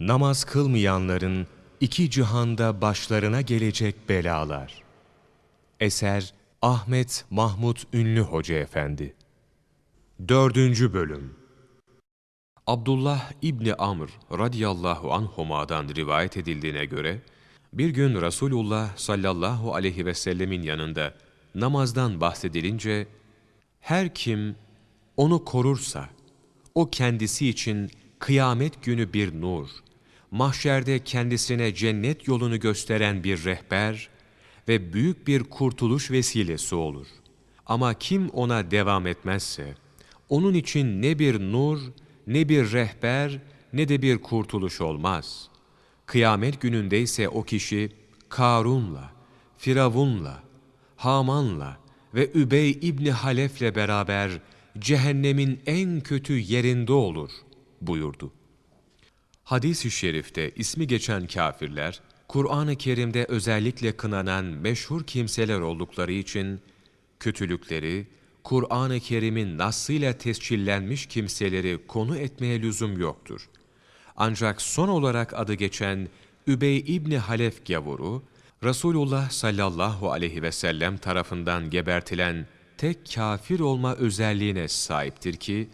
Namaz kılmayanların iki cihanda başlarına gelecek belalar. Eser Ahmet Mahmut Ünlü Hoca Efendi Dördüncü Bölüm Abdullah İbni Amr radıyallahu anhuma'dan rivayet edildiğine göre, bir gün Resulullah sallallahu aleyhi ve sellemin yanında namazdan bahsedilince, her kim onu korursa, o kendisi için kıyamet günü bir nur, mahşerde kendisine cennet yolunu gösteren bir rehber ve büyük bir kurtuluş vesilesi olur. Ama kim ona devam etmezse, onun için ne bir nur, ne bir rehber, ne de bir kurtuluş olmaz. Kıyamet gününde ise o kişi Karun'la, Firavun'la, Haman'la ve Übey İbni Halef'le beraber cehennemin en kötü yerinde olur buyurdu. Hadis-i şerifte ismi geçen kafirler, Kur'an-ı Kerim'de özellikle kınanan meşhur kimseler oldukları için, kötülükleri, Kur'an-ı Kerim'in nasıyla tescillenmiş kimseleri konu etmeye lüzum yoktur. Ancak son olarak adı geçen Übey İbni Halef gavuru, Resulullah sallallahu aleyhi ve sellem tarafından gebertilen tek kafir olma özelliğine sahiptir ki,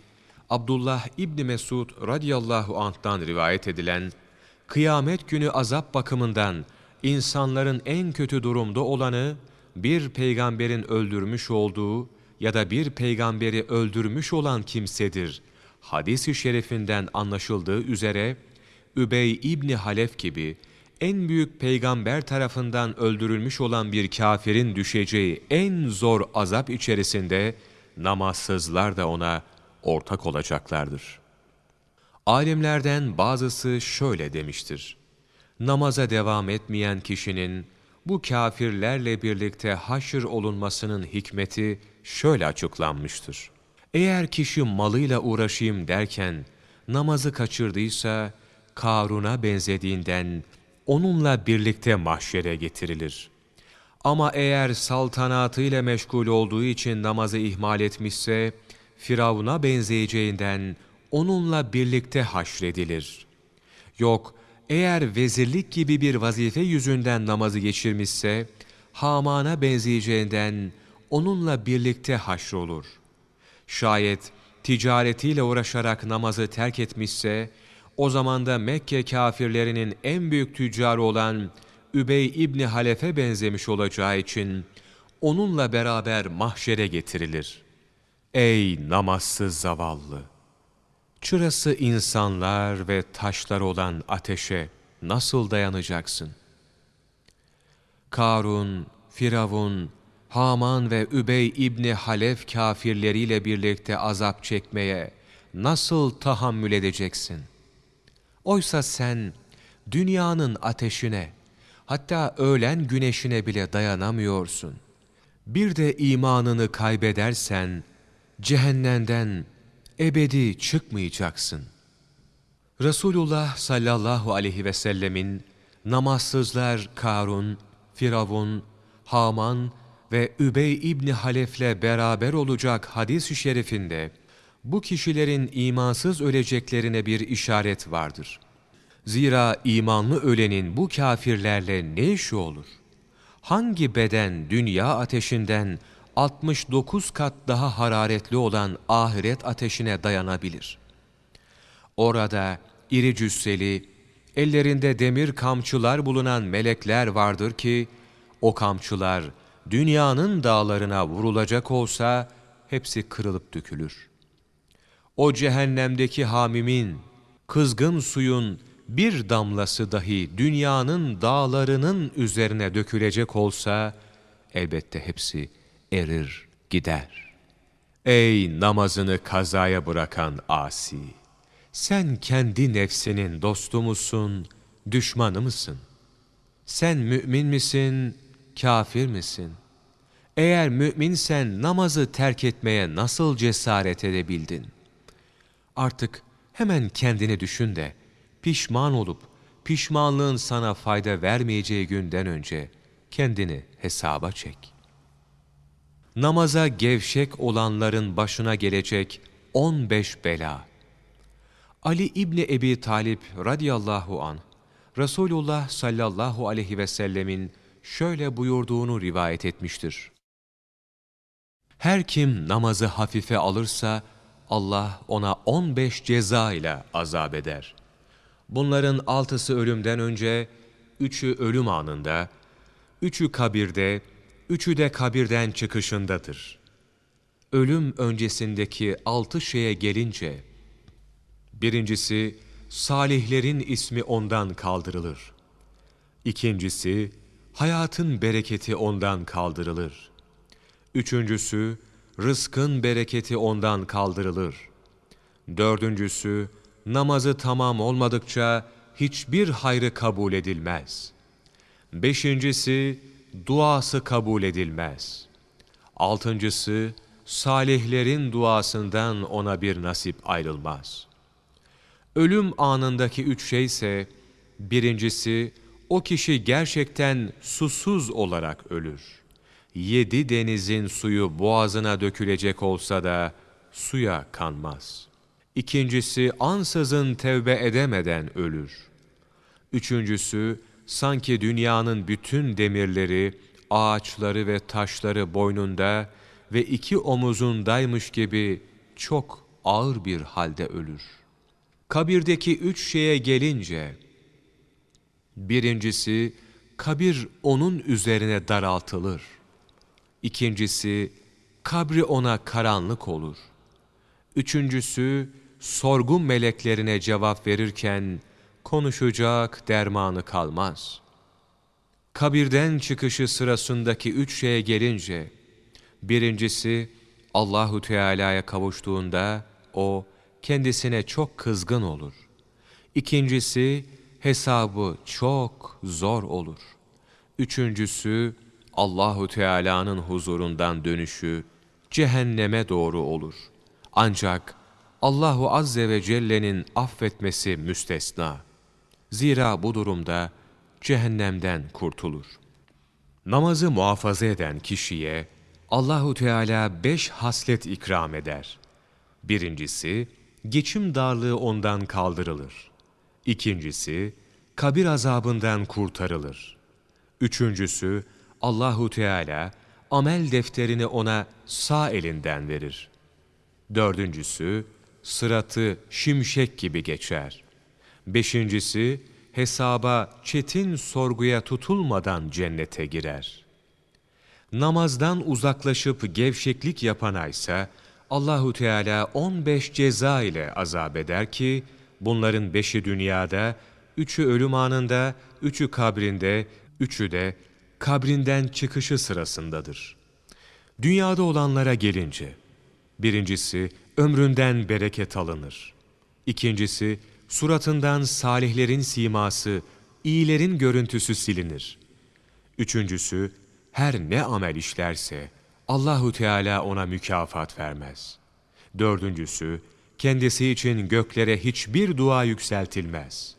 Abdullah İbni Mesud radıyallahu anh'tan rivayet edilen, kıyamet günü azap bakımından insanların en kötü durumda olanı, bir peygamberin öldürmüş olduğu ya da bir peygamberi öldürmüş olan kimsedir. Hadis-i şerifinden anlaşıldığı üzere, Übey İbni Halef gibi, en büyük peygamber tarafından öldürülmüş olan bir kafirin düşeceği en zor azap içerisinde namazsızlar da ona ortak olacaklardır. Alimlerden bazısı şöyle demiştir. Namaza devam etmeyen kişinin bu kafirlerle birlikte haşr olunmasının hikmeti şöyle açıklanmıştır. Eğer kişi malıyla uğraşayım derken namazı kaçırdıysa Karun'a benzediğinden onunla birlikte mahşere getirilir. Ama eğer saltanatıyla meşgul olduğu için namazı ihmal etmişse, Firavun'a benzeyeceğinden onunla birlikte haşredilir. Yok, eğer vezirlik gibi bir vazife yüzünden namazı geçirmişse, Haman'a benzeyeceğinden onunla birlikte haşrolur. Şayet ticaretiyle uğraşarak namazı terk etmişse, o zaman da Mekke kafirlerinin en büyük tüccarı olan Übey İbni Halef'e benzemiş olacağı için onunla beraber mahşere getirilir. Ey namazsız zavallı! Çırası insanlar ve taşlar olan ateşe nasıl dayanacaksın? Karun, Firavun, Haman ve Übey İbni Halef kafirleriyle birlikte azap çekmeye nasıl tahammül edeceksin? Oysa sen dünyanın ateşine, hatta öğlen güneşine bile dayanamıyorsun. Bir de imanını kaybedersen, cehennemden ebedi çıkmayacaksın. Resulullah sallallahu aleyhi ve sellemin namazsızlar Karun, Firavun, Haman ve Übey İbni Halef'le beraber olacak hadis-i şerifinde bu kişilerin imansız öleceklerine bir işaret vardır. Zira imanlı ölenin bu kafirlerle ne işi olur? Hangi beden dünya ateşinden 69 kat daha hararetli olan ahiret ateşine dayanabilir? Orada iri cüsseli, ellerinde demir kamçılar bulunan melekler vardır ki, o kamçılar dünyanın dağlarına vurulacak olsa hepsi kırılıp dökülür. O cehennemdeki hamimin, kızgın suyun bir damlası dahi dünyanın dağlarının üzerine dökülecek olsa, elbette hepsi erir, gider. Ey namazını kazaya bırakan asi! Sen kendi nefsinin dostu musun, düşmanı mısın? Sen mümin misin, kafir misin? Eğer müminsen namazı terk etmeye nasıl cesaret edebildin? Artık hemen kendini düşün de, pişman olup, pişmanlığın sana fayda vermeyeceği günden önce kendini hesaba çek.'' Namaza gevşek olanların başına gelecek 15 bela. Ali İbni Ebi Talip radıyallahu an Resulullah sallallahu aleyhi ve sellemin şöyle buyurduğunu rivayet etmiştir. Her kim namazı hafife alırsa Allah ona 15 ceza ile azap eder. Bunların altısı ölümden önce, üçü ölüm anında, üçü kabirde, üçü de kabirden çıkışındadır. Ölüm öncesindeki altı şeye gelince, birincisi, salihlerin ismi ondan kaldırılır. İkincisi, hayatın bereketi ondan kaldırılır. Üçüncüsü, rızkın bereketi ondan kaldırılır. Dördüncüsü, namazı tamam olmadıkça hiçbir hayrı kabul edilmez. Beşincisi, duası kabul edilmez. Altıncısı, salihlerin duasından ona bir nasip ayrılmaz. Ölüm anındaki üç şey ise, birincisi, o kişi gerçekten susuz olarak ölür. Yedi denizin suyu boğazına dökülecek olsa da suya kanmaz. İkincisi, ansızın tevbe edemeden ölür. Üçüncüsü, sanki dünyanın bütün demirleri, ağaçları ve taşları boynunda ve iki omuzundaymış gibi çok ağır bir halde ölür. Kabirdeki üç şeye gelince, birincisi, kabir onun üzerine daraltılır. İkincisi, kabri ona karanlık olur. Üçüncüsü, sorgun meleklerine cevap verirken, konuşacak dermanı kalmaz. Kabirden çıkışı sırasındaki üç şeye gelince, birincisi, Allahu Teala'ya kavuştuğunda, o, kendisine çok kızgın olur. İkincisi, hesabı çok zor olur. Üçüncüsü, Allahu Teala'nın huzurundan dönüşü cehenneme doğru olur. Ancak Allahu Azze ve Celle'nin affetmesi müstesna. Zira bu durumda cehennemden kurtulur. Namazı muhafaza eden kişiye Allahu Teala beş haslet ikram eder. Birincisi, geçim darlığı ondan kaldırılır. İkincisi, kabir azabından kurtarılır. Üçüncüsü, Allahu Teala amel defterini ona sağ elinden verir. Dördüncüsü, sıratı şimşek gibi geçer. Beşincisi, hesaba çetin sorguya tutulmadan cennete girer. Namazdan uzaklaşıp gevşeklik yapana ise Allahu Teala 15 ceza ile azap eder ki bunların beşi dünyada, üçü ölüm anında, üçü kabrinde, üçü de kabrinden çıkışı sırasındadır. Dünyada olanlara gelince, birincisi ömründen bereket alınır. İkincisi suratından salihlerin siması, iyilerin görüntüsü silinir. Üçüncüsü her ne amel işlerse Allahu Teala ona mükafat vermez. Dördüncüsü kendisi için göklere hiçbir dua yükseltilmez.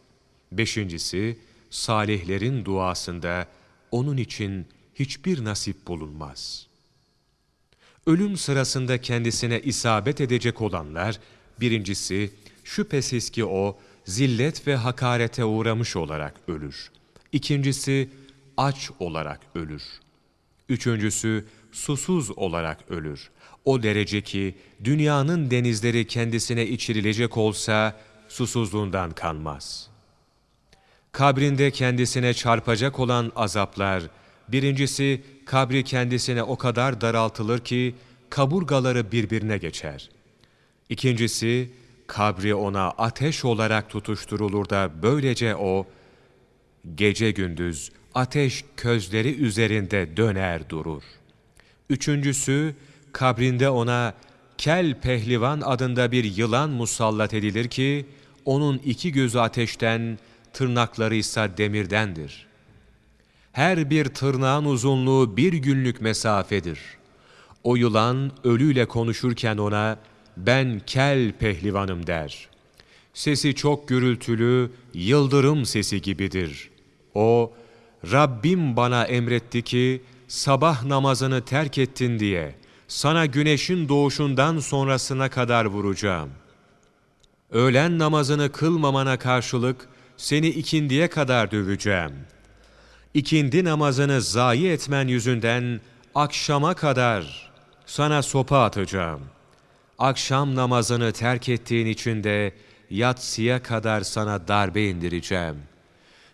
Beşincisi salihlerin duasında onun için hiçbir nasip bulunmaz. Ölüm sırasında kendisine isabet edecek olanlar, birincisi, şüphesiz ki o, zillet ve hakarete uğramış olarak ölür. İkincisi, aç olarak ölür. Üçüncüsü, susuz olarak ölür. O derece ki, dünyanın denizleri kendisine içirilecek olsa, susuzluğundan kanmaz.'' Kabrinde kendisine çarpacak olan azaplar, birincisi kabri kendisine o kadar daraltılır ki kaburgaları birbirine geçer. İkincisi, kabri ona ateş olarak tutuşturulur da böylece o, gece gündüz ateş közleri üzerinde döner durur. Üçüncüsü, kabrinde ona Kel Pehlivan adında bir yılan musallat edilir ki, onun iki gözü ateşten, tırnakları ise demirdendir. Her bir tırnağın uzunluğu bir günlük mesafedir. O yılan ölüyle konuşurken ona ben kel pehlivanım der. Sesi çok gürültülü, yıldırım sesi gibidir. O, Rabbim bana emretti ki sabah namazını terk ettin diye sana güneşin doğuşundan sonrasına kadar vuracağım. Öğlen namazını kılmamana karşılık seni ikindiye kadar döveceğim. İkindi namazını zayi etmen yüzünden akşama kadar sana sopa atacağım. Akşam namazını terk ettiğin için de yatsıya kadar sana darbe indireceğim.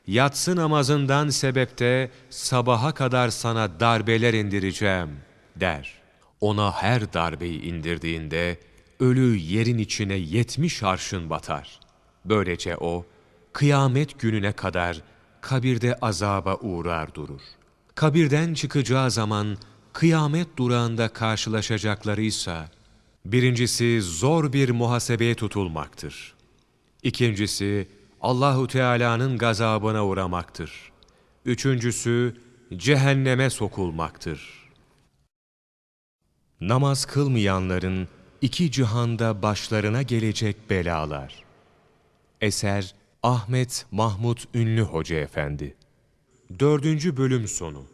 Yatsı namazından sebepte sabaha kadar sana darbeler indireceğim der. Ona her darbeyi indirdiğinde ölü yerin içine yetmiş arşın batar. Böylece o kıyamet gününe kadar kabirde azaba uğrar durur. Kabirden çıkacağı zaman kıyamet durağında karşılaşacaklarıysa birincisi zor bir muhasebeye tutulmaktır. İkincisi Allahu Teala'nın gazabına uğramaktır. Üçüncüsü cehenneme sokulmaktır. Namaz kılmayanların iki cihanda başlarına gelecek belalar. Eser Ahmet Mahmut Ünlü Hoca Efendi. Dördüncü bölüm sonu.